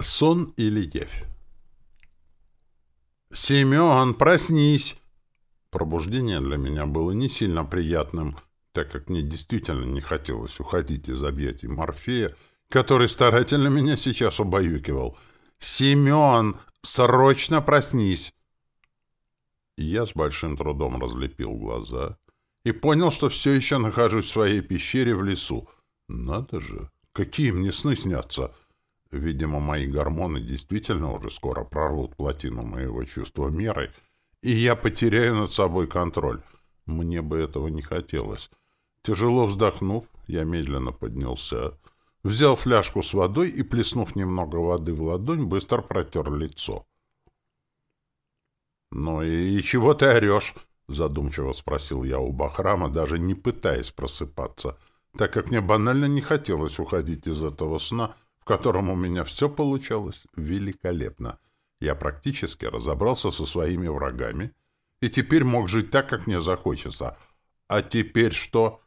Сон или явь? «Семен, проснись!» Пробуждение для меня было не сильно приятным, так как мне действительно не хотелось уходить из объятий Морфея, который старательно меня сейчас убаюкивал. «Семен, срочно проснись!» Я с большим трудом разлепил глаза и понял, что все еще нахожусь в своей пещере в лесу. Надо же, какие мне сны снятся! Видимо, мои гормоны действительно уже скоро прорвут плотину моего чувства меры, и я потеряю над собой контроль. Мне бы этого не хотелось. Тяжело вздохнув, я медленно поднялся, взял фляжку с водой и, плеснув немного воды в ладонь, быстро протер лицо. — Ну и чего ты орешь? — задумчиво спросил я у Бахрама, даже не пытаясь просыпаться, так как мне банально не хотелось уходить из этого сна — котором у меня все получалось великолепно. Я практически разобрался со своими врагами и теперь мог жить так, как мне захочется. А теперь что?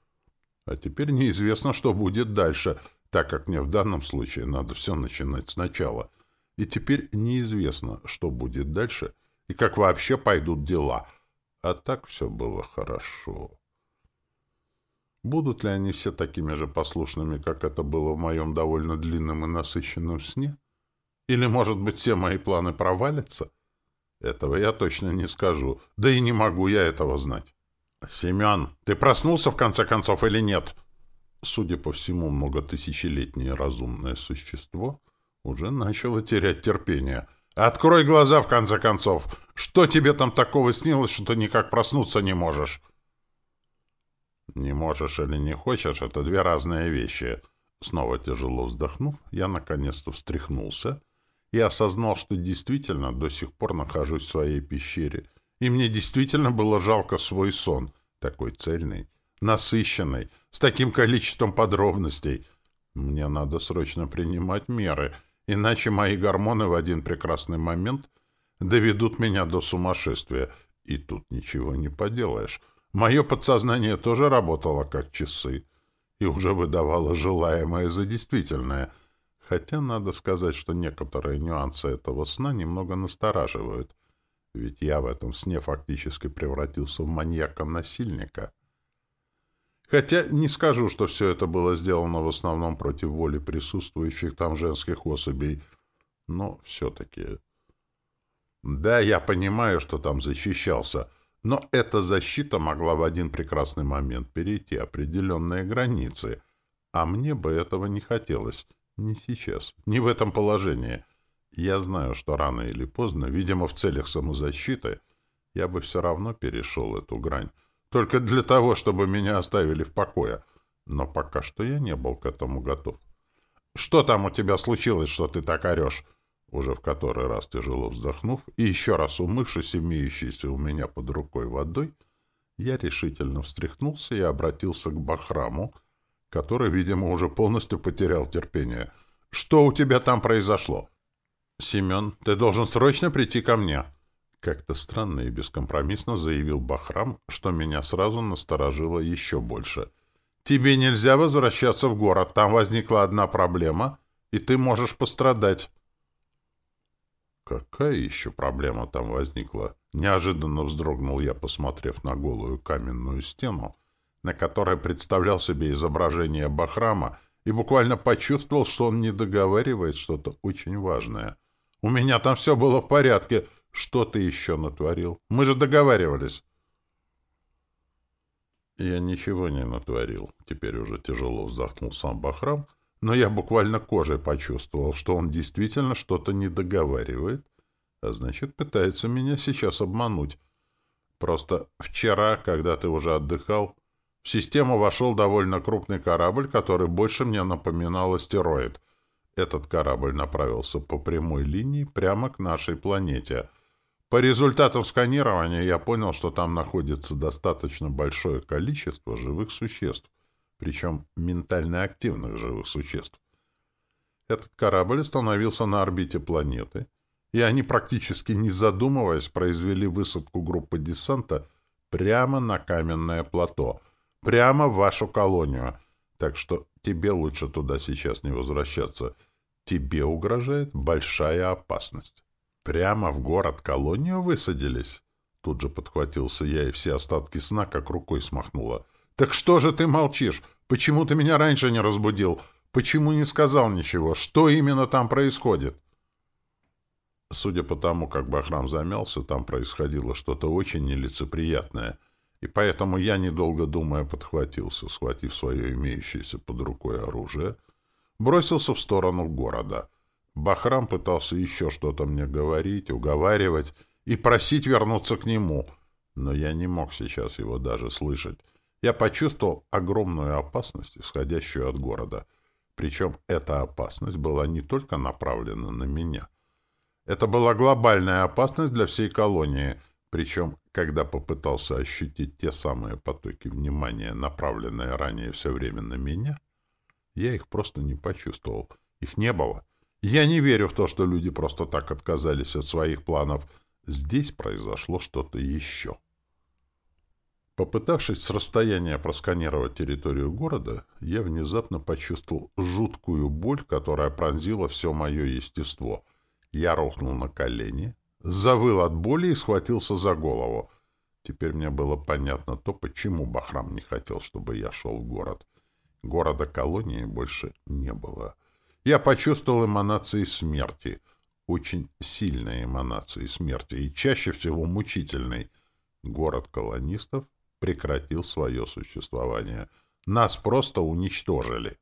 А теперь неизвестно, что будет дальше, так как мне в данном случае надо все начинать сначала. И теперь неизвестно, что будет дальше и как вообще пойдут дела. А так все было хорошо. Будут ли они все такими же послушными, как это было в моем довольно длинном и насыщенном сне? Или, может быть, все мои планы провалятся? Этого я точно не скажу, да и не могу я этого знать. «Семен, ты проснулся в конце концов или нет?» Судя по всему, многотысячелетнее разумное существо уже начало терять терпение. «Открой глаза, в конце концов! Что тебе там такого снилось, что ты никак проснуться не можешь?» Не можешь или не хочешь — это две разные вещи. Снова тяжело вздохнув, я наконец-то встряхнулся и осознал, что действительно до сих пор нахожусь в своей пещере, и мне действительно было жалко свой сон, такой цельный, насыщенный, с таким количеством подробностей. Мне надо срочно принимать меры, иначе мои гормоны в один прекрасный момент доведут меня до сумасшествия, и тут ничего не поделаешь. Мое подсознание тоже работало как часы и уже выдавало желаемое за действительное, хотя надо сказать, что некоторые нюансы этого сна немного настораживают, ведь я в этом сне фактически превратился в маньяка-насильника. Хотя не скажу, что все это было сделано в основном против воли присутствующих там женских особей, но все-таки... Да, я понимаю, что там защищался — но эта защита могла в один прекрасный момент перейти определенные границы, а мне бы этого не хотелось. Не сейчас, не в этом положении. Я знаю, что рано или поздно, видимо, в целях самозащиты, я бы все равно перешел эту грань. Только для того, чтобы меня оставили в покое. Но пока что я не был к этому готов. «Что там у тебя случилось, что ты так орешь?» Уже в который раз тяжело вздохнув и еще раз умывшись имеющейся у меня под рукой водой, я решительно встряхнулся и обратился к Бахраму, который, видимо, уже полностью потерял терпение. «Что у тебя там произошло?» «Семен, ты должен срочно прийти ко мне!» Как-то странно и бескомпромиссно заявил Бахрам, что меня сразу насторожило еще больше. «Тебе нельзя возвращаться в город, там возникла одна проблема, и ты можешь пострадать». Какая еще проблема там возникла? Неожиданно вздрогнул я, посмотрев на голую каменную стену, на которой представлял себе изображение Бахрама, и буквально почувствовал, что он не договаривает что-то очень важное. «У меня там все было в порядке. Что ты еще натворил? Мы же договаривались». Я ничего не натворил. Теперь уже тяжело вздохнул сам Бахрам — но я буквально кожей почувствовал, что он действительно что-то не договаривает, а значит, пытается меня сейчас обмануть. Просто вчера, когда ты уже отдыхал, в систему вошел довольно крупный корабль, который больше мне напоминал астероид. Этот корабль направился по прямой линии прямо к нашей планете. По результатам сканирования я понял, что там находится достаточно большое количество живых существ причем ментально активных живых существ. Этот корабль остановился на орбите планеты, и они, практически не задумываясь, произвели высадку группы десанта прямо на каменное плато, прямо в вашу колонию, так что тебе лучше туда сейчас не возвращаться. тебе угрожает большая опасность. Прямо в город-колонию высадились? Тут же подхватился я, и все остатки сна как рукой смахнуло. «Так что же ты молчишь? Почему ты меня раньше не разбудил? Почему не сказал ничего? Что именно там происходит?» Судя по тому, как Бахрам замялся, там происходило что-то очень нелицеприятное, и поэтому я, недолго думая, подхватился, схватив свое имеющееся под рукой оружие, бросился в сторону города. Бахрам пытался еще что-то мне говорить, уговаривать и просить вернуться к нему, но я не мог сейчас его даже слышать. Я почувствовал огромную опасность, исходящую от города. Причем эта опасность была не только направлена на меня — это была глобальная опасность для всей колонии, причем, когда попытался ощутить те самые потоки внимания, направленные ранее все время на меня, я их просто не почувствовал. Их не было. Я не верю в то, что люди просто так отказались от своих планов. Здесь произошло что-то еще. Попытавшись с расстояния просканировать территорию города, я внезапно почувствовал жуткую боль, которая пронзила все мое естество — я рухнул на колени, завыл от боли и схватился за голову. Теперь мне было понятно то, почему Бахрам не хотел, чтобы я шел в город. Города-колонии больше не было. Я почувствовал эманации смерти, очень сильные эманации смерти, и чаще всего мучительной. Город колонистов прекратил свое существование. Нас просто уничтожили.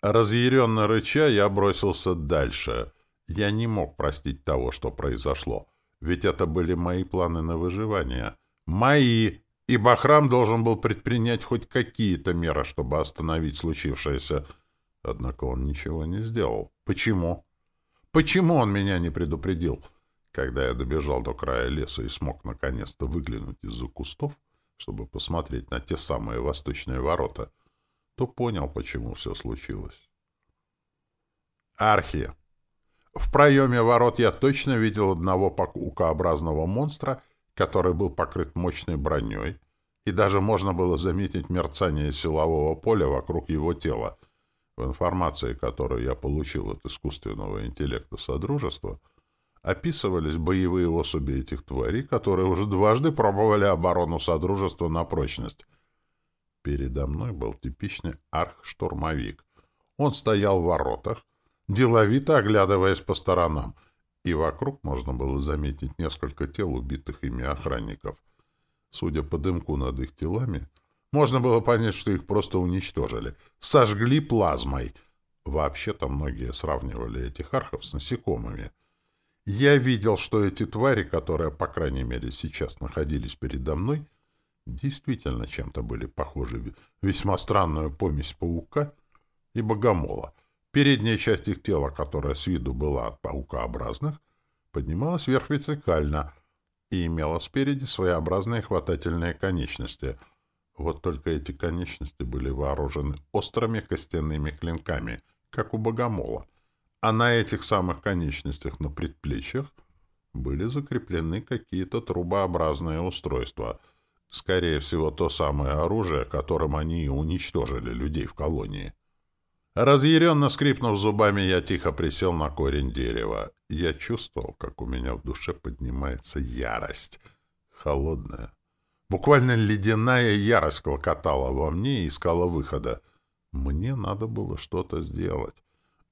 Разъяренно рыча, я бросился дальше. Я не мог простить того, что произошло. Ведь это были мои планы на выживание. Мои! И Бахрам должен был предпринять хоть какие-то меры, чтобы остановить случившееся. Однако он ничего не сделал. Почему? Почему он меня не предупредил? Когда я добежал до края леса и смог наконец-то выглянуть из-за кустов, чтобы посмотреть на те самые восточные ворота, то понял, почему все случилось. Архи. В проеме ворот я точно видел одного паукообразного монстра, который был покрыт мощной броней, и даже можно было заметить мерцание силового поля вокруг его тела. В информации, которую я получил от искусственного интеллекта Содружества, описывались боевые особи этих тварей, которые уже дважды пробовали оборону Содружества на прочность — Передо мной был типичный арх-штурмовик. Он стоял в воротах, деловито оглядываясь по сторонам, и вокруг можно было заметить несколько тел убитых ими охранников. Судя по дымку над их телами, можно было понять, что их просто уничтожили. Сожгли плазмой. Вообще-то многие сравнивали этих архов с насекомыми. Я видел, что эти твари, которые, по крайней мере, сейчас находились передо мной, — действительно чем-то были похожи. Весьма странную помесь паука и богомола. Передняя часть их тела, которая с виду была от паукообразных, поднималась вверх вертикально и имела спереди своеобразные хватательные конечности. Вот только эти конечности были вооружены острыми костяными клинками, как у богомола. А на этих самых конечностях на предплечьях были закреплены какие-то трубообразные устройства — Скорее всего, то самое оружие, которым они уничтожили людей в колонии. Разъяренно скрипнув зубами, я тихо присел на корень дерева. Я чувствовал, как у меня в душе поднимается ярость. Холодная. Буквально ледяная ярость клокотала во мне и искала выхода. Мне надо было что-то сделать.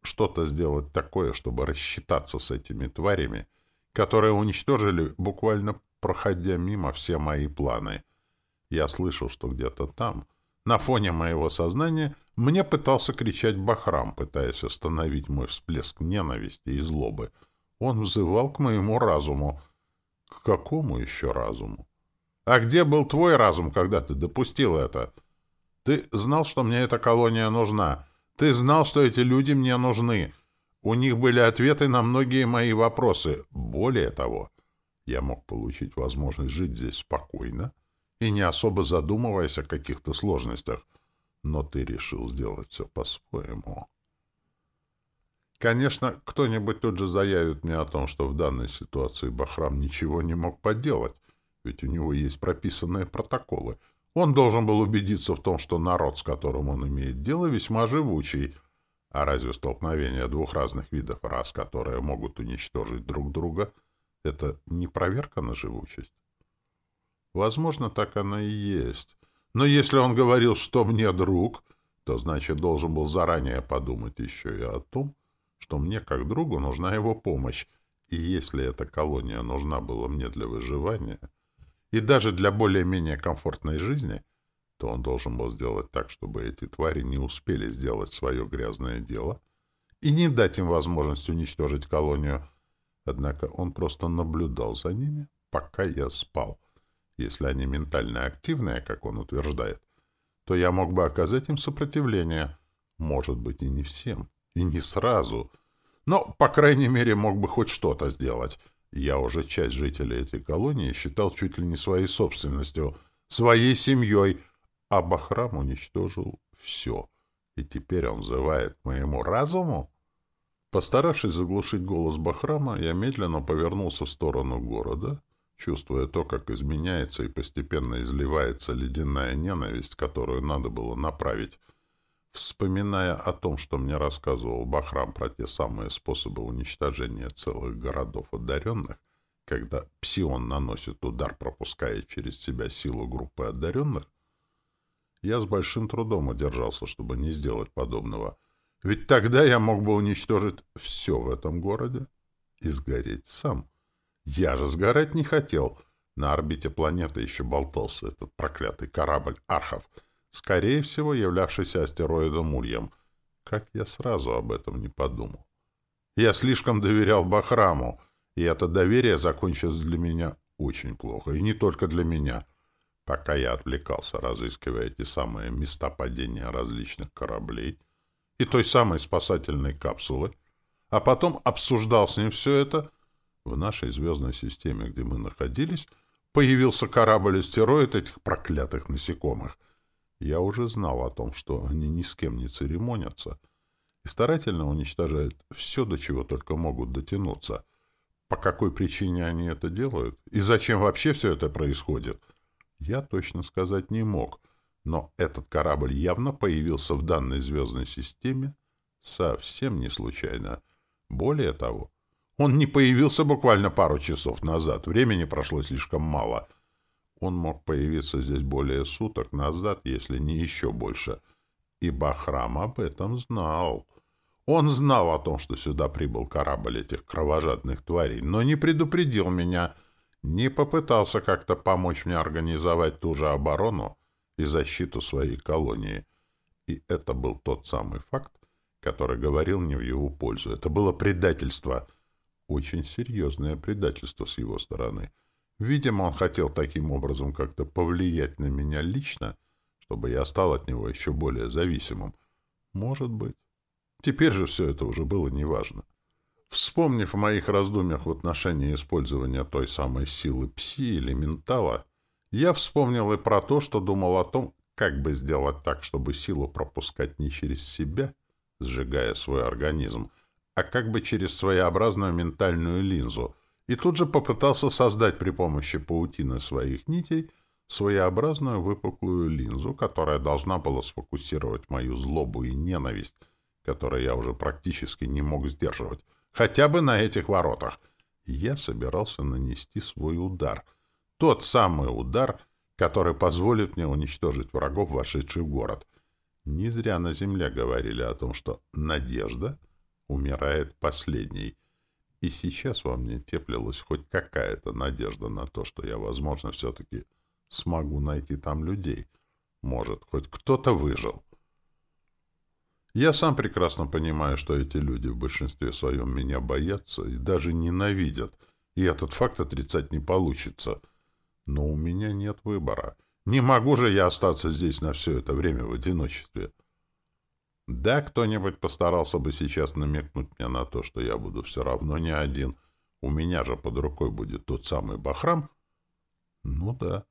Что-то сделать такое, чтобы рассчитаться с этими тварями, которые уничтожили буквально проходя мимо все мои планы. Я слышал, что где-то там, на фоне моего сознания, мне пытался кричать Бахрам, пытаясь остановить мой всплеск ненависти и злобы. Он взывал к моему разуму. К какому еще разуму? А где был твой разум, когда ты допустил это? Ты знал, что мне эта колония нужна. Ты знал, что эти люди мне нужны. У них были ответы на многие мои вопросы. Более того, я мог получить возможность жить здесь спокойно и не особо задумываясь о каких-то сложностях. Но ты решил сделать все по-своему. Конечно, кто-нибудь тут же заявит мне о том, что в данной ситуации Бахрам ничего не мог поделать, ведь у него есть прописанные протоколы. Он должен был убедиться в том, что народ, с которым он имеет дело, весьма живучий. А разве столкновение двух разных видов рас, которые могут уничтожить друг друга, это не проверка на живучесть? Возможно, так оно и есть. Но если он говорил, что мне друг, то значит должен был заранее подумать еще и о том, что мне как другу нужна его помощь, и если эта колония нужна была мне для выживания, и даже для более-менее комфортной жизни — то он должен был сделать так, чтобы эти твари не успели сделать свое грязное дело и не дать им возможность уничтожить колонию. Однако он просто наблюдал за ними, пока я спал. Если они ментально активные, как он утверждает, то я мог бы оказать им сопротивление. Может быть, и не всем, и не сразу. Но, по крайней мере, мог бы хоть что-то сделать. Я уже часть жителей этой колонии считал чуть ли не своей собственностью, своей семьей — а Бахрам уничтожил все. И теперь он взывает к моему разуму? Постаравшись заглушить голос Бахрама, я медленно повернулся в сторону города, чувствуя то, как изменяется и постепенно изливается ледяная ненависть, которую надо было направить, вспоминая о том, что мне рассказывал Бахрам про те самые способы уничтожения целых городов одаренных, когда псион наносит удар, пропуская через себя силу группы одаренных, я с большим трудом удержался, чтобы не сделать подобного. Ведь тогда я мог бы уничтожить все в этом городе и сгореть сам. Я же сгорать не хотел. На орбите планеты еще болтался этот проклятый корабль «Архов», скорее всего, являвшийся астероидом Ульем. Как я сразу об этом не подумал. Я слишком доверял Бахраму, и это доверие закончилось для меня очень плохо. И не только для меня — Пока я отвлекался, разыскивая эти самые места падения различных кораблей и той самой спасательной капсулы, а потом обсуждал с ним все это, в нашей звездной системе, где мы находились, появился корабль-астероид этих проклятых насекомых. Я уже знал о том, что они ни с кем не церемонятся и старательно уничтожают все, до чего только могут дотянуться. По какой причине они это делают и зачем вообще все это происходит — я точно сказать не мог, но этот корабль явно появился в данной звездной системе совсем не случайно. Более того, он не появился буквально пару часов назад, времени прошло слишком мало. Он мог появиться здесь более суток назад, если не еще больше. И Бахрам об этом знал. Он знал о том, что сюда прибыл корабль этих кровожадных тварей, но не предупредил меня — не попытался как-то помочь мне организовать ту же оборону и защиту своей колонии. И это был тот самый факт, который говорил не в его пользу. Это было предательство. Очень серьезное предательство с его стороны. Видимо, он хотел таким образом как-то повлиять на меня лично, чтобы я стал от него еще более зависимым. Может быть. Теперь же все это уже было неважно. Вспомнив о моих раздумьях в отношении использования той самой силы пси или ментала, я вспомнил и про то, что думал о том, как бы сделать так, чтобы силу пропускать не через себя, сжигая свой организм, а как бы через своеобразную ментальную линзу, и тут же попытался создать при помощи паутины своих нитей своеобразную выпуклую линзу, которая должна была сфокусировать мою злобу и ненависть, которую я уже практически не мог сдерживать, Хотя бы на этих воротах. Я собирался нанести свой удар. Тот самый удар, который позволит мне уничтожить врагов, вошедших в город. Не зря на земле говорили о том, что надежда умирает последней. И сейчас во мне теплилась хоть какая-то надежда на то, что я, возможно, все-таки смогу найти там людей. Может, хоть кто-то выжил. Я сам прекрасно понимаю, что эти люди в большинстве своем меня боятся и даже ненавидят, и этот факт отрицать не получится. Но у меня нет выбора. Не могу же я остаться здесь на все это время в одиночестве. Да, кто-нибудь постарался бы сейчас намекнуть мне на то, что я буду все равно не один. У меня же под рукой будет тот самый Бахрам. Ну да.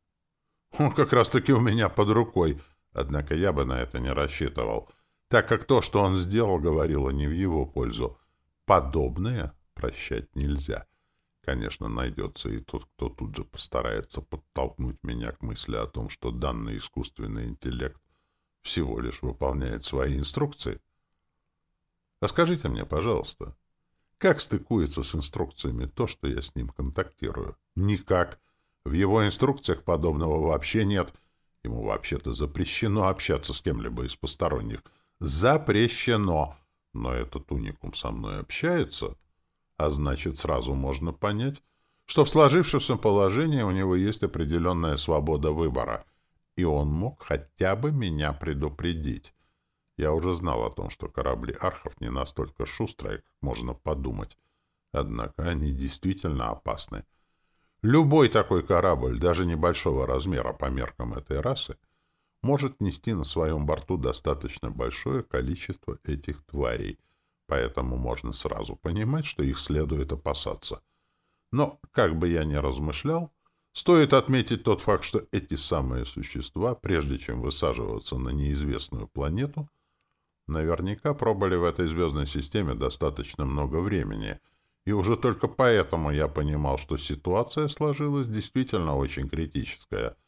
Он как раз-таки у меня под рукой. Однако я бы на это не рассчитывал так как то, что он сделал, говорило не в его пользу. Подобное прощать нельзя. Конечно, найдется и тот, кто тут же постарается подтолкнуть меня к мысли о том, что данный искусственный интеллект всего лишь выполняет свои инструкции. А скажите мне, пожалуйста, как стыкуется с инструкциями то, что я с ним контактирую? Никак. В его инструкциях подобного вообще нет. Ему вообще-то запрещено общаться с кем-либо из посторонних. Запрещено. Но этот уникум со мной общается, а значит, сразу можно понять, что в сложившемся положении у него есть определенная свобода выбора, и он мог хотя бы меня предупредить. Я уже знал о том, что корабли архов не настолько шустрые, как можно подумать. Однако они действительно опасны. Любой такой корабль, даже небольшого размера по меркам этой расы, может нести на своем борту достаточно большое количество этих тварей, поэтому можно сразу понимать, что их следует опасаться. Но, как бы я ни размышлял, стоит отметить тот факт, что эти самые существа, прежде чем высаживаться на неизвестную планету, наверняка пробыли в этой звездной системе достаточно много времени, и уже только поэтому я понимал, что ситуация сложилась действительно очень критическая —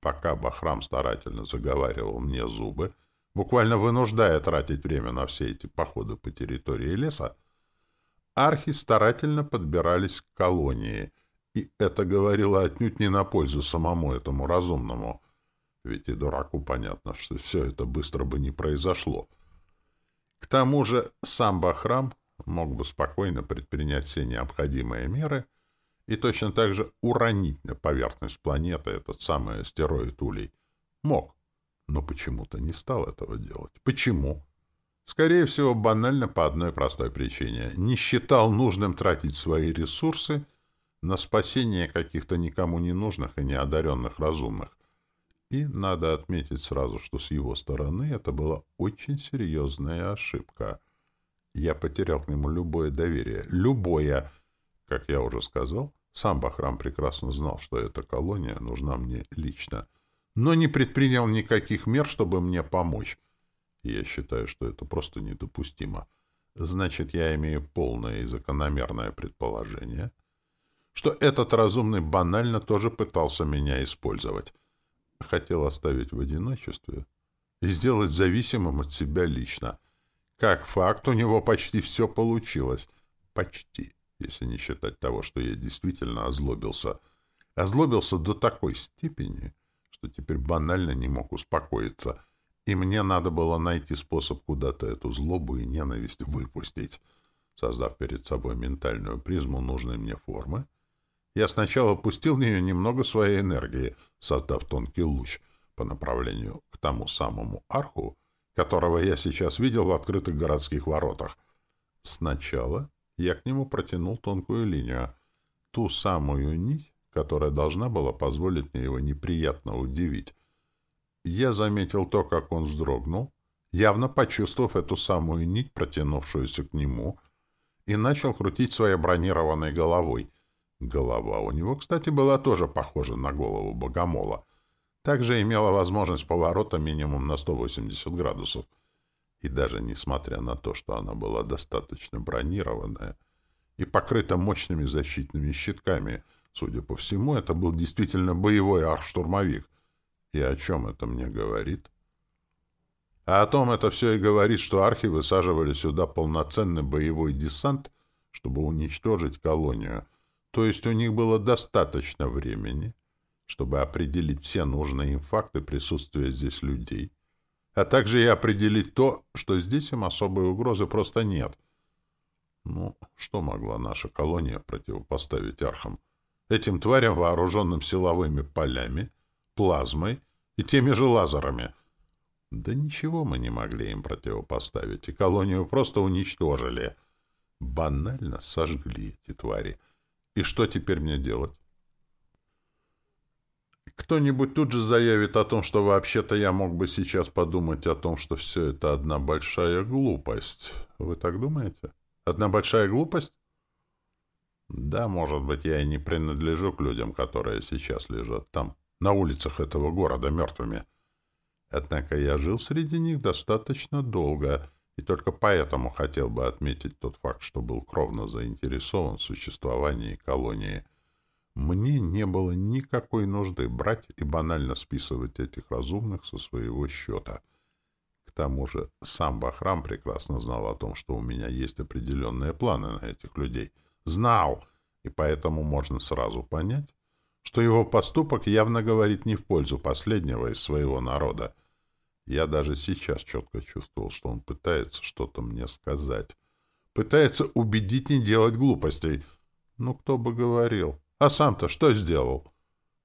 Пока Бахрам старательно заговаривал мне зубы, буквально вынуждая тратить время на все эти походы по территории леса, архи старательно подбирались к колонии, и это говорило отнюдь не на пользу самому этому разумному. Ведь и дураку понятно, что все это быстро бы не произошло. К тому же сам Бахрам мог бы спокойно предпринять все необходимые меры — и точно так же уронить на поверхность планеты этот самый астероид Улей. Мог, но почему-то не стал этого делать. Почему? Скорее всего, банально по одной простой причине. Не считал нужным тратить свои ресурсы на спасение каких-то никому не нужных и неодаренных разумных. И надо отметить сразу, что с его стороны это была очень серьезная ошибка. Я потерял к нему любое доверие. Любое. Как я уже сказал, сам Бахрам прекрасно знал, что эта колония нужна мне лично, но не предпринял никаких мер, чтобы мне помочь. Я считаю, что это просто недопустимо. Значит, я имею полное и закономерное предположение, что этот разумный банально тоже пытался меня использовать. Хотел оставить в одиночестве и сделать зависимым от себя лично. Как факт, у него почти все получилось. Почти если не считать того, что я действительно озлобился. Озлобился до такой степени, что теперь банально не мог успокоиться, и мне надо было найти способ куда-то эту злобу и ненависть выпустить. Создав перед собой ментальную призму нужной мне формы, я сначала пустил в нее немного своей энергии, создав тонкий луч по направлению к тому самому арху, которого я сейчас видел в открытых городских воротах. Сначала я к нему протянул тонкую линию, ту самую нить, которая должна была позволить мне его неприятно удивить. Я заметил то, как он вздрогнул, явно почувствовав эту самую нить, протянувшуюся к нему, и начал крутить своей бронированной головой. Голова у него, кстати, была тоже похожа на голову богомола. Также имела возможность поворота минимум на 180 градусов — и даже несмотря на то, что она была достаточно бронированная и покрыта мощными защитными щитками, судя по всему, это был действительно боевой архштурмовик. И о чем это мне говорит? А о том это все и говорит, что архи высаживали сюда полноценный боевой десант, чтобы уничтожить колонию. То есть у них было достаточно времени, чтобы определить все нужные им факты присутствия здесь людей — а также и определить то, что здесь им особой угрозы просто нет. Ну, что могла наша колония противопоставить архам? Этим тварям, вооруженным силовыми полями, плазмой и теми же лазерами. Да ничего мы не могли им противопоставить, и колонию просто уничтожили. Банально сожгли эти твари. И что теперь мне делать? Кто-нибудь тут же заявит о том, что вообще-то я мог бы сейчас подумать о том, что все это одна большая глупость. Вы так думаете? Одна большая глупость? Да, может быть, я и не принадлежу к людям, которые сейчас лежат там, на улицах этого города мертвыми. Однако я жил среди них достаточно долго, и только поэтому хотел бы отметить тот факт, что был кровно заинтересован в существовании колонии — мне не было никакой нужды брать и банально списывать этих разумных со своего счета. К тому же сам Бахрам прекрасно знал о том, что у меня есть определенные планы на этих людей. Знал, и поэтому можно сразу понять, что его поступок явно говорит не в пользу последнего из своего народа. Я даже сейчас четко чувствовал, что он пытается что-то мне сказать. Пытается убедить не делать глупостей. Ну, кто бы говорил. А сам-то что сделал?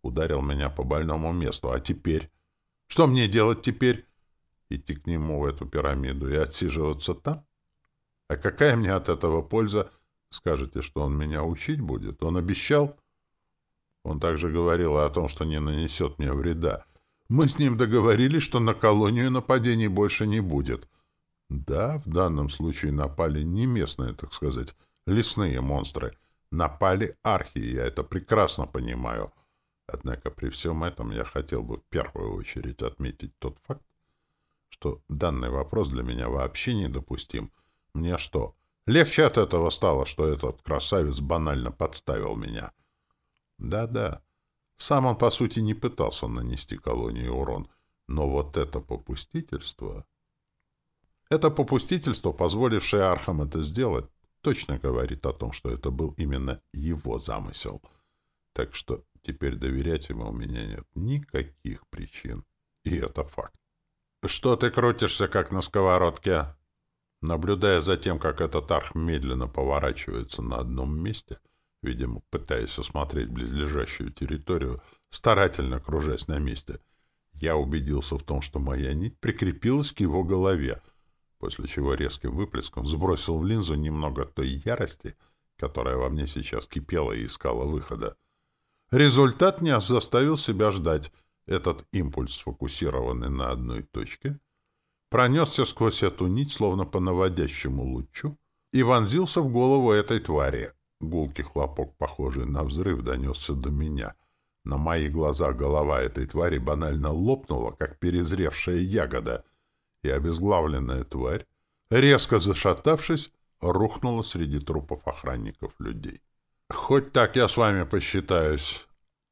Ударил меня по больному месту. А теперь? Что мне делать теперь? Идти к нему в эту пирамиду и отсиживаться там? А какая мне от этого польза? Скажете, что он меня учить будет? Он обещал? Он также говорил о том, что не нанесет мне вреда. Мы с ним договорились, что на колонию нападений больше не будет. Да, в данном случае напали не местные, так сказать, лесные монстры. Напали архи, я это прекрасно понимаю. Однако при всем этом я хотел бы в первую очередь отметить тот факт, что данный вопрос для меня вообще недопустим. Мне что, легче от этого стало, что этот красавец банально подставил меня?» Да-да. Сам он, по сути, не пытался нанести колонии урон. Но вот это попустительство... Это попустительство, позволившее архам это сделать, точно говорит о том, что это был именно его замысел. Так что теперь доверять ему у меня нет никаких причин. И это факт. «Что ты крутишься, как на сковородке?» Наблюдая за тем, как этот арх медленно поворачивается на одном месте, — видимо, пытаясь осмотреть близлежащую территорию, старательно кружась на месте. Я убедился в том, что моя нить прикрепилась к его голове, после чего резким выплеском сбросил в линзу немного той ярости, которая во мне сейчас кипела и искала выхода. Результат не заставил себя ждать. Этот импульс, сфокусированный на одной точке, пронесся сквозь эту нить, словно по наводящему лучу, и вонзился в голову этой твари. Гулкий хлопок, похожий на взрыв, донесся до меня. На моих глазах голова этой твари банально лопнула, как перезревшая ягода, и обезглавленная тварь, резко зашатавшись, рухнула среди трупов охранников людей. «Хоть так я с вами посчитаюсь!»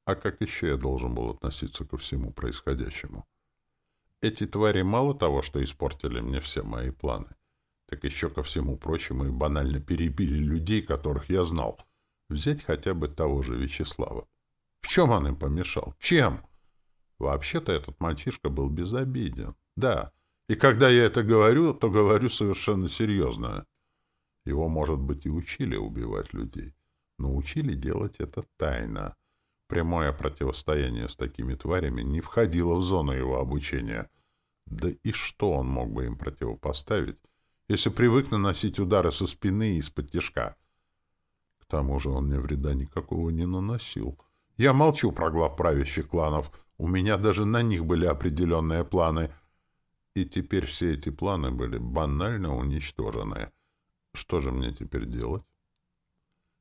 А как еще я должен был относиться ко всему происходящему? Эти твари мало того, что испортили мне все мои планы, так еще ко всему прочему и банально перебили людей, которых я знал. Взять хотя бы того же Вячеслава. В чем он им помешал? Чем? Вообще-то этот мальчишка был безобиден. Да. И когда я это говорю, то говорю совершенно серьезно. Его, может быть, и учили убивать людей, но учили делать это тайно. Прямое противостояние с такими тварями не входило в зону его обучения. Да и что он мог бы им противопоставить, если привык наносить удары со спины и из-под тяжка. К тому же он мне вреда никакого не наносил. Я молчу про глав правящих кланов. У меня даже на них были определенные планы. И теперь все эти планы были банально уничтожены. Что же мне теперь делать?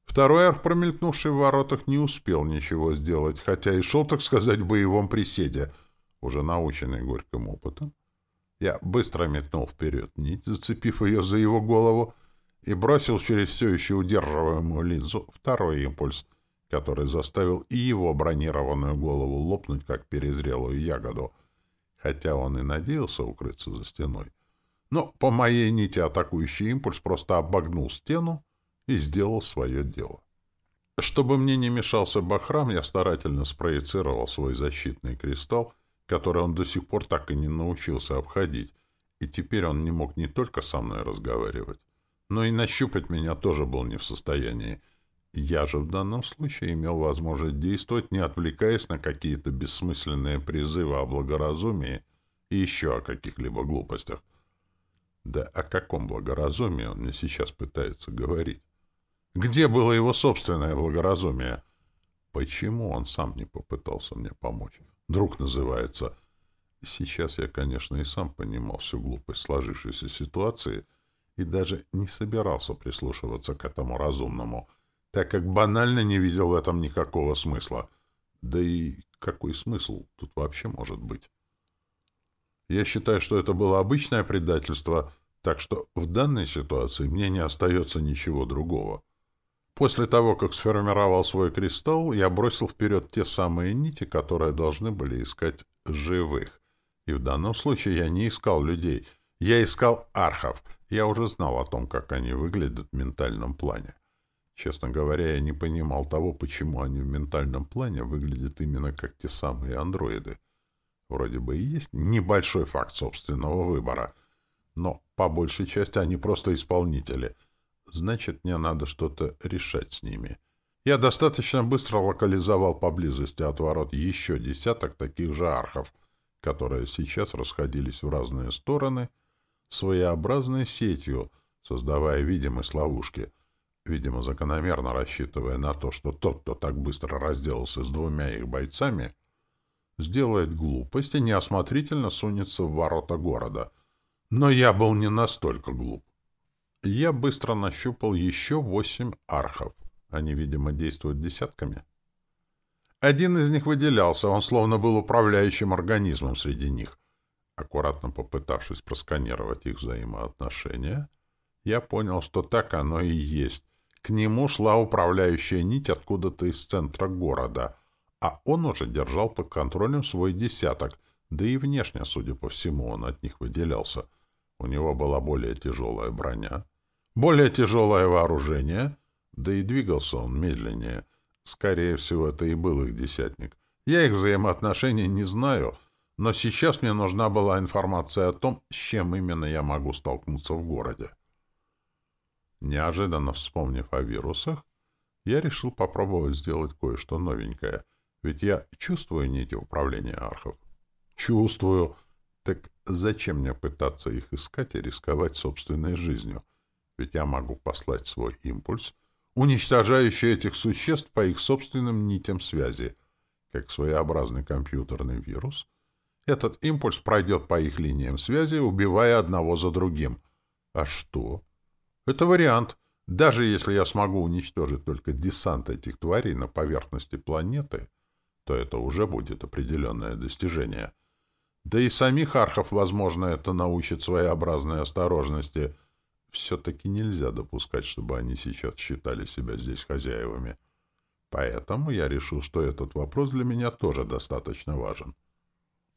Второй арх, промелькнувший в воротах, не успел ничего сделать, хотя и шел, так сказать, в боевом приседе, уже наученный горьким опытом. Я быстро метнул вперед нить, зацепив ее за его голову, и бросил через все еще удерживаемую линзу второй импульс, который заставил и его бронированную голову лопнуть, как перезрелую ягоду, хотя он и надеялся укрыться за стеной. Но по моей нити атакующий импульс просто обогнул стену и сделал свое дело. Чтобы мне не мешался Бахрам, я старательно спроецировал свой защитный кристалл который он до сих пор так и не научился обходить, и теперь он не мог не только со мной разговаривать, но и нащупать меня тоже был не в состоянии. Я же в данном случае имел возможность действовать, не отвлекаясь на какие-то бессмысленные призывы о благоразумии и еще о каких-либо глупостях. Да о каком благоразумии он мне сейчас пытается говорить? Где было его собственное благоразумие? Почему он сам не попытался мне помочь? Друг называется. Сейчас я, конечно, и сам понимал всю глупость сложившейся ситуации и даже не собирался прислушиваться к этому разумному, так как банально не видел в этом никакого смысла. Да и какой смысл тут вообще может быть? Я считаю, что это было обычное предательство, так что в данной ситуации мне не остается ничего другого. После того, как сформировал свой кристалл, я бросил вперед те самые нити, которые должны были искать живых. И в данном случае я не искал людей. Я искал архов. Я уже знал о том, как они выглядят в ментальном плане. Честно говоря, я не понимал того, почему они в ментальном плане выглядят именно как те самые андроиды. Вроде бы и есть небольшой факт собственного выбора, но по большей части они просто исполнители. Значит, мне надо что-то решать с ними. Я достаточно быстро локализовал поблизости от ворот еще десяток таких же архов, которые сейчас расходились в разные стороны своеобразной сетью, создавая видимость ловушки, видимо, закономерно рассчитывая на то, что тот, кто так быстро разделался с двумя их бойцами, сделает глупость и неосмотрительно сунется в ворота города. Но я был не настолько глуп. Я быстро нащупал еще восемь архов. Они, видимо, действуют десятками. Один из них выделялся, он словно был управляющим организмом среди них. Аккуратно попытавшись просканировать их взаимоотношения, я понял, что так оно и есть. К нему шла управляющая нить откуда-то из центра города, а он уже держал под контролем свой десяток, да и внешне, судя по всему, он от них выделялся. У него была более тяжелая броня, более тяжелое вооружение — да и двигался он медленнее. Скорее всего, это и был их десятник. Я их взаимоотношений не знаю, но сейчас мне нужна была информация о том, с чем именно я могу столкнуться в городе. Неожиданно вспомнив о вирусах, я решил попробовать сделать кое-что новенькое, ведь я чувствую нити управления архов. Чувствую. Так зачем мне пытаться их искать и рисковать собственной жизнью? Ведь я могу послать свой импульс уничтожающий этих существ по их собственным нитям связи. Как своеобразный компьютерный вирус, этот импульс пройдет по их линиям связи, убивая одного за другим. А что? Это вариант. Даже если я смогу уничтожить только десант этих тварей на поверхности планеты, то это уже будет определенное достижение. Да и самих архов, возможно, это научит своеобразной осторожности — все-таки нельзя допускать, чтобы они сейчас считали себя здесь хозяевами. Поэтому я решил, что этот вопрос для меня тоже достаточно важен.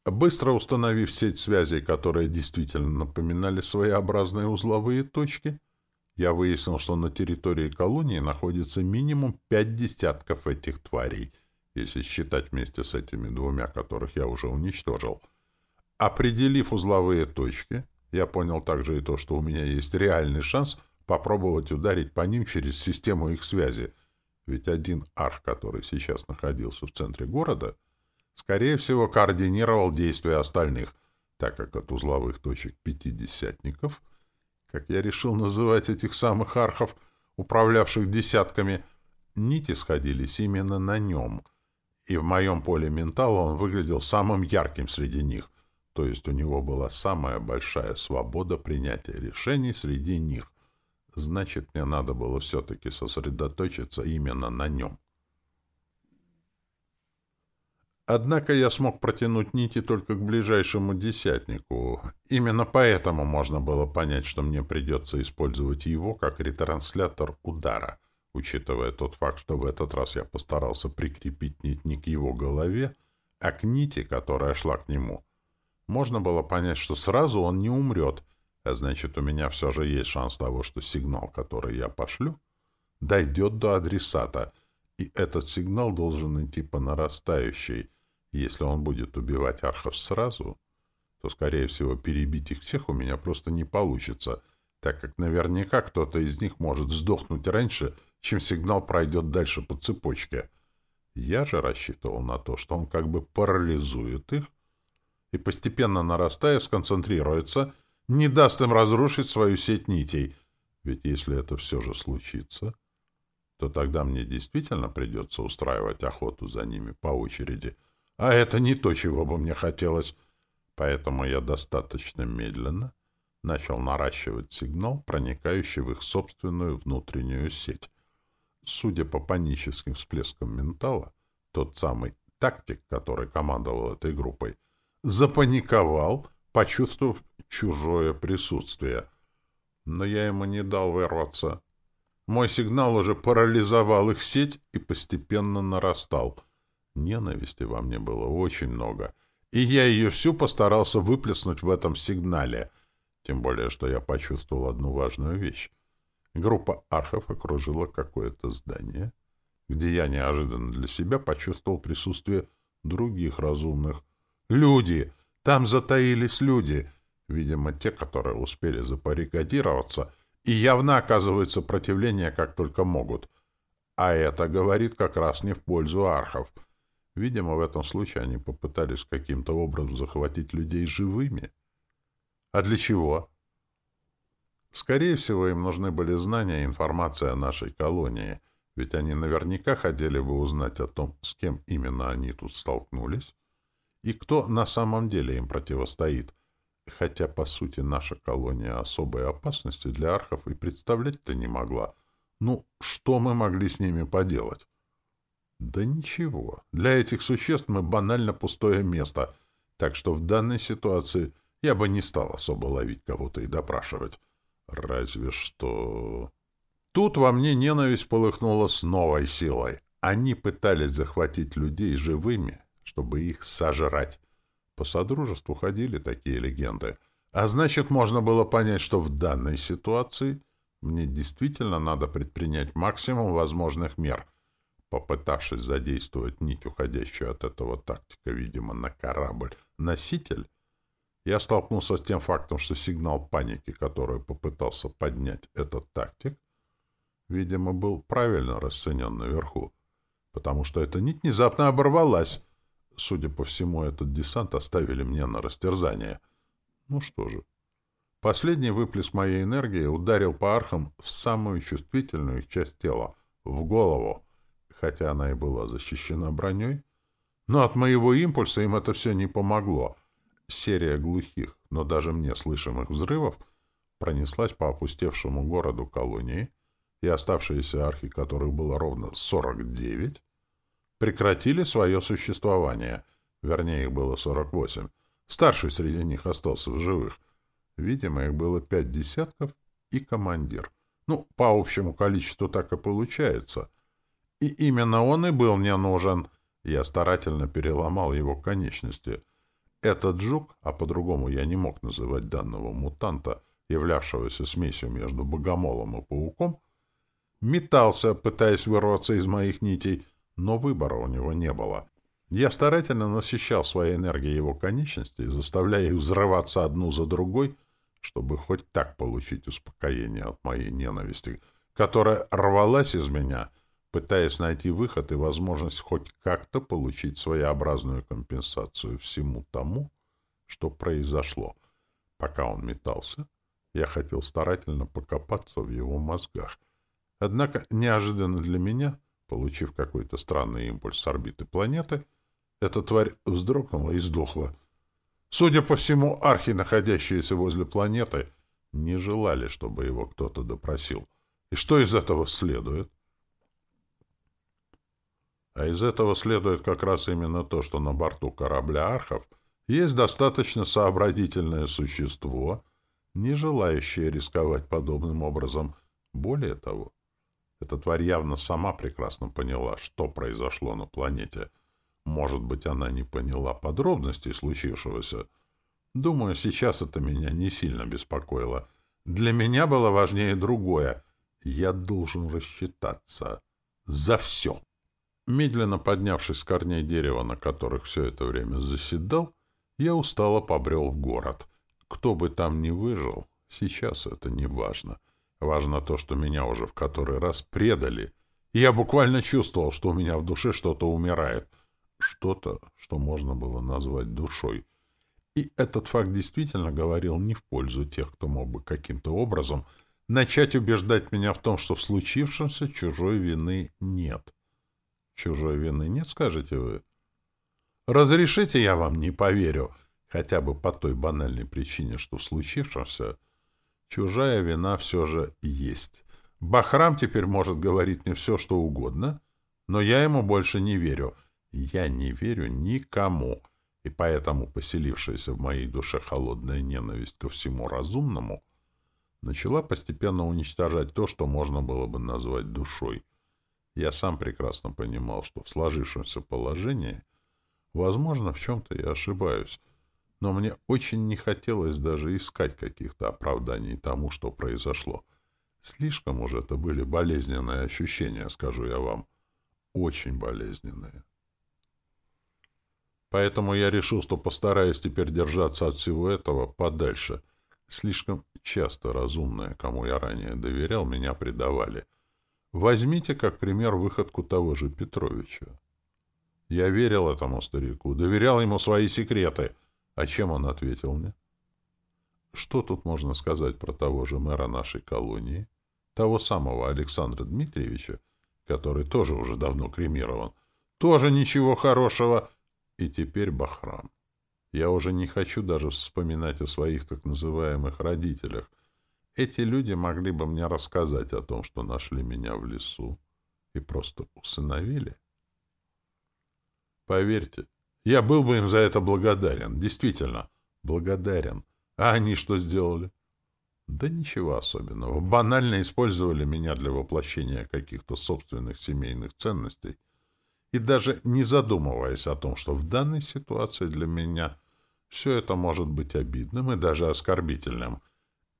Быстро установив сеть связей, которые действительно напоминали своеобразные узловые точки, я выяснил, что на территории колонии находится минимум пять десятков этих тварей, если считать вместе с этими двумя, которых я уже уничтожил. Определив узловые точки, я понял также и то, что у меня есть реальный шанс попробовать ударить по ним через систему их связи. Ведь один арх, который сейчас находился в центре города, скорее всего, координировал действия остальных, так как от узловых точек пятидесятников, как я решил называть этих самых архов, управлявших десятками, нити сходились именно на нем, и в моем поле ментала он выглядел самым ярким среди них. То есть у него была самая большая свобода принятия решений среди них. Значит, мне надо было все-таки сосредоточиться именно на нем. Однако я смог протянуть нити только к ближайшему десятнику. Именно поэтому можно было понять, что мне придется использовать его как ретранслятор удара, учитывая тот факт, что в этот раз я постарался прикрепить нить не к его голове, а к нити, которая шла к нему — можно было понять, что сразу он не умрет, а значит, у меня все же есть шанс того, что сигнал, который я пошлю, дойдет до адресата, и этот сигнал должен идти по нарастающей. Если он будет убивать архов сразу, то, скорее всего, перебить их всех у меня просто не получится, так как наверняка кто-то из них может сдохнуть раньше, чем сигнал пройдет дальше по цепочке. Я же рассчитывал на то, что он как бы парализует их, и, постепенно нарастая, сконцентрируется, не даст им разрушить свою сеть нитей. Ведь если это все же случится, то тогда мне действительно придется устраивать охоту за ними по очереди. А это не то, чего бы мне хотелось. Поэтому я достаточно медленно начал наращивать сигнал, проникающий в их собственную внутреннюю сеть. Судя по паническим всплескам ментала, тот самый тактик, который командовал этой группой, запаниковал, почувствовав чужое присутствие. Но я ему не дал вырваться. Мой сигнал уже парализовал их сеть и постепенно нарастал. Ненависти во мне было очень много, и я ее всю постарался выплеснуть в этом сигнале. Тем более, что я почувствовал одну важную вещь. Группа архов окружила какое-то здание, где я неожиданно для себя почувствовал присутствие других разумных. Люди! Там затаились люди! Видимо, те, которые успели запарикадироваться и явно оказывают сопротивление, как только могут. А это говорит как раз не в пользу архов. Видимо, в этом случае они попытались каким-то образом захватить людей живыми. А для чего? Скорее всего, им нужны были знания и информация о нашей колонии, ведь они наверняка хотели бы узнать о том, с кем именно они тут столкнулись, и кто на самом деле им противостоит, хотя, по сути, наша колония особой опасности для архов и представлять-то не могла. Ну, что мы могли с ними поделать? Да ничего. Для этих существ мы банально пустое место, так что в данной ситуации я бы не стал особо ловить кого-то и допрашивать. Разве что... Тут во мне ненависть полыхнула с новой силой. Они пытались захватить людей живыми, чтобы их сожрать. По содружеству ходили такие легенды. А значит, можно было понять, что в данной ситуации мне действительно надо предпринять максимум возможных мер. Попытавшись задействовать нить, уходящую от этого тактика, видимо, на корабль-носитель, я столкнулся с тем фактом, что сигнал паники, который попытался поднять этот тактик, видимо, был правильно расценен наверху, потому что эта нить внезапно оборвалась. Судя по всему, этот десант оставили мне на растерзание. Ну что же. Последний выплеск моей энергии ударил по архам в самую чувствительную часть тела, в голову, хотя она и была защищена броней. Но от моего импульса им это все не помогло — Серия глухих, но даже мне слышимых взрывов пронеслась по опустевшему городу колонии, и оставшиеся архи, которых было ровно 49, прекратили свое существование. Вернее, их было 48. Старший среди них остался в живых. Видимо, их было пять десятков и командир. Ну, по общему количеству так и получается. И именно он и был мне нужен. Я старательно переломал его конечности — этот жук, а по-другому я не мог называть данного мутанта, являвшегося смесью между богомолом и пауком, метался, пытаясь вырваться из моих нитей, но выбора у него не было. Я старательно насыщал своей энергией его конечности, заставляя их взрываться одну за другой, чтобы хоть так получить успокоение от моей ненависти, которая рвалась из меня — пытаясь найти выход и возможность хоть как-то получить своеобразную компенсацию всему тому, что произошло. Пока он метался, я хотел старательно покопаться в его мозгах. Однако, неожиданно для меня, получив какой-то странный импульс с орбиты планеты, эта тварь вздрогнула и сдохла. Судя по всему, архи, находящиеся возле планеты, не желали, чтобы его кто-то допросил. И что из этого следует? А из этого следует как раз именно то, что на борту корабля «Архов» есть достаточно сообразительное существо, не желающее рисковать подобным образом. Более того, эта тварь явно сама прекрасно поняла, что произошло на планете. Может быть, она не поняла подробностей случившегося. Думаю, сейчас это меня не сильно беспокоило. Для меня было важнее другое. Я должен рассчитаться за все. Медленно поднявшись с корней дерева, на которых все это время заседал, я устало побрел в город. Кто бы там ни выжил, сейчас это не важно. Важно то, что меня уже в который раз предали. Я буквально чувствовал, что у меня в душе что-то умирает. Что-то, что можно было назвать душой. И этот факт действительно говорил не в пользу тех, кто мог бы каким-то образом начать убеждать меня в том, что в случившемся чужой вины нет. Чужой вины нет, скажете вы? Разрешите, я вам не поверю, хотя бы по той банальной причине, что в случившемся чужая вина все же есть. Бахрам теперь может говорить мне все, что угодно, но я ему больше не верю. Я не верю никому, и поэтому поселившаяся в моей душе холодная ненависть ко всему разумному начала постепенно уничтожать то, что можно было бы назвать душой — я сам прекрасно понимал, что в сложившемся положении, возможно, в чем-то я ошибаюсь. Но мне очень не хотелось даже искать каких-то оправданий тому, что произошло. Слишком уже это были болезненные ощущения, скажу я вам. Очень болезненные. Поэтому я решил, что постараюсь теперь держаться от всего этого подальше. Слишком часто разумные, кому я ранее доверял, меня предавали. Возьмите как пример выходку того же Петровича. Я верил этому старику, доверял ему свои секреты. А чем он ответил мне? Что тут можно сказать про того же мэра нашей колонии, того самого Александра Дмитриевича, который тоже уже давно кремирован? Тоже ничего хорошего. И теперь Бахрам. Я уже не хочу даже вспоминать о своих так называемых родителях. Эти люди могли бы мне рассказать о том, что нашли меня в лесу и просто усыновили. Поверьте, я был бы им за это благодарен. Действительно, благодарен. А они что сделали? Да ничего особенного. Банально использовали меня для воплощения каких-то собственных семейных ценностей и даже не задумываясь о том, что в данной ситуации для меня все это может быть обидным и даже оскорбительным.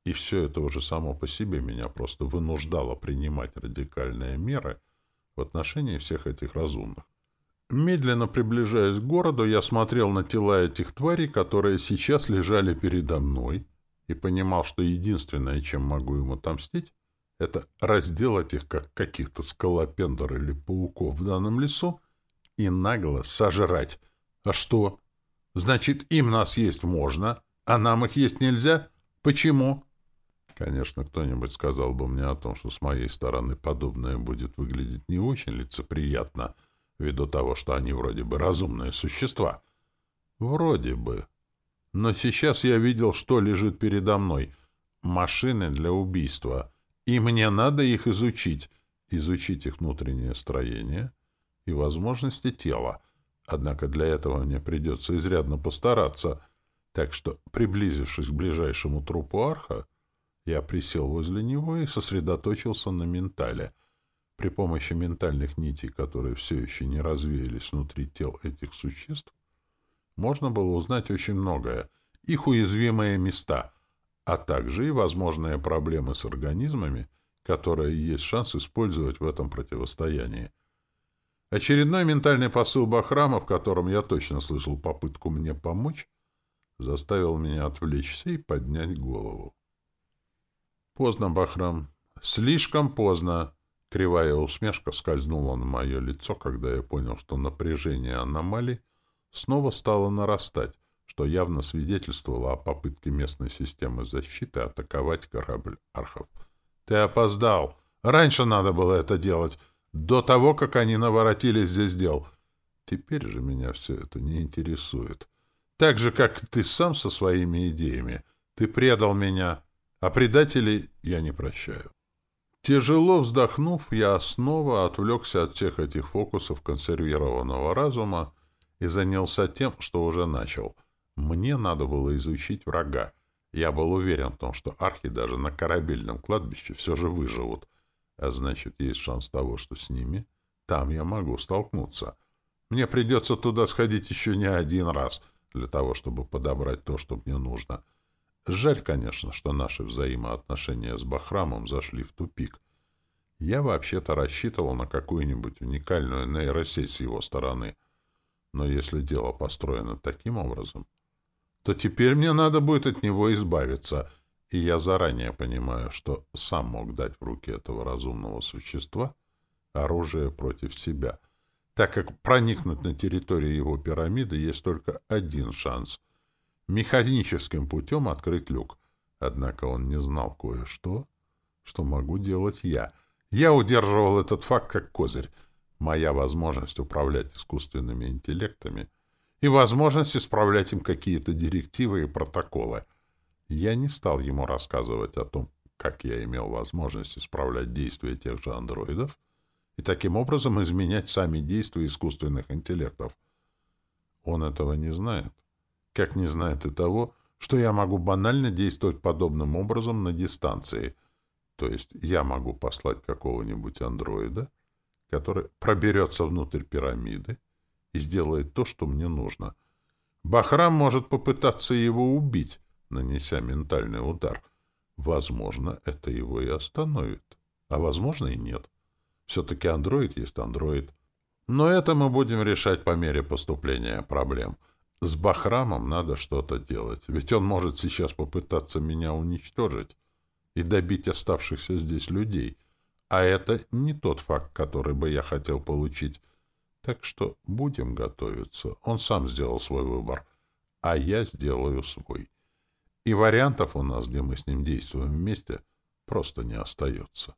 И все это уже само по себе меня просто вынуждало принимать радикальные меры в отношении всех этих разумных. Медленно приближаясь к городу, я смотрел на тела этих тварей, которые сейчас лежали передо мной, и понимал, что единственное, чем могу им отомстить, это разделать их, как каких-то скалопендр или пауков в данном лесу, и нагло сожрать. А что? Значит, им нас есть можно, а нам их есть нельзя? Почему? Конечно, кто-нибудь сказал бы мне о том, что с моей стороны подобное будет выглядеть не очень лицеприятно — ввиду того, что они вроде бы разумные существа. Вроде бы. Но сейчас я видел, что лежит передо мной. Машины для убийства. И мне надо их изучить. Изучить их внутреннее строение и возможности тела. Однако для этого мне придется изрядно постараться. Так что, приблизившись к ближайшему трупу арха, я присел возле него и сосредоточился на ментале — при помощи ментальных нитей, которые все еще не развеялись внутри тел этих существ, можно было узнать очень многое, их уязвимые места, а также и возможные проблемы с организмами, которые есть шанс использовать в этом противостоянии. Очередной ментальный посыл Бахрама, в котором я точно слышал попытку мне помочь, заставил меня отвлечься и поднять голову. Поздно, Бахрам. Слишком поздно. Кривая усмешка скользнула на мое лицо, когда я понял, что напряжение аномалий снова стало нарастать, что явно свидетельствовало о попытке местной системы защиты атаковать корабль архов. «Ты опоздал! Раньше надо было это делать, до того, как они наворотили здесь дел. Теперь же меня все это не интересует. Так же, как ты сам со своими идеями. Ты предал меня, а предателей я не прощаю». Тяжело вздохнув, я снова отвлекся от всех этих фокусов консервированного разума и занялся тем, что уже начал. Мне надо было изучить врага. Я был уверен в том, что архи даже на корабельном кладбище все же выживут. А значит, есть шанс того, что с ними там я могу столкнуться. Мне придется туда сходить еще не один раз для того, чтобы подобрать то, что мне нужно — Жаль, конечно, что наши взаимоотношения с Бахрамом зашли в тупик. Я вообще-то рассчитывал на какую-нибудь уникальную нейросеть с его стороны. Но если дело построено таким образом, то теперь мне надо будет от него избавиться, и я заранее понимаю, что сам мог дать в руки этого разумного существа оружие против себя, так как проникнуть на территорию его пирамиды есть только один шанс — механическим путем открыть люк. Однако он не знал кое-что, что могу делать я. Я удерживал этот факт как козырь. Моя возможность управлять искусственными интеллектами и возможность исправлять им какие-то директивы и протоколы. Я не стал ему рассказывать о том, как я имел возможность исправлять действия тех же андроидов и таким образом изменять сами действия искусственных интеллектов. Он этого не знает как не знает и того, что я могу банально действовать подобным образом на дистанции. То есть я могу послать какого-нибудь андроида, который проберется внутрь пирамиды и сделает то, что мне нужно. Бахрам может попытаться его убить, нанеся ментальный удар. Возможно, это его и остановит. А возможно и нет. Все-таки андроид есть андроид. Но это мы будем решать по мере поступления проблем. С Бахрамом надо что-то делать, ведь он может сейчас попытаться меня уничтожить и добить оставшихся здесь людей. А это не тот факт, который бы я хотел получить. Так что будем готовиться. Он сам сделал свой выбор, а я сделаю свой. И вариантов у нас, где мы с ним действуем вместе, просто не остается.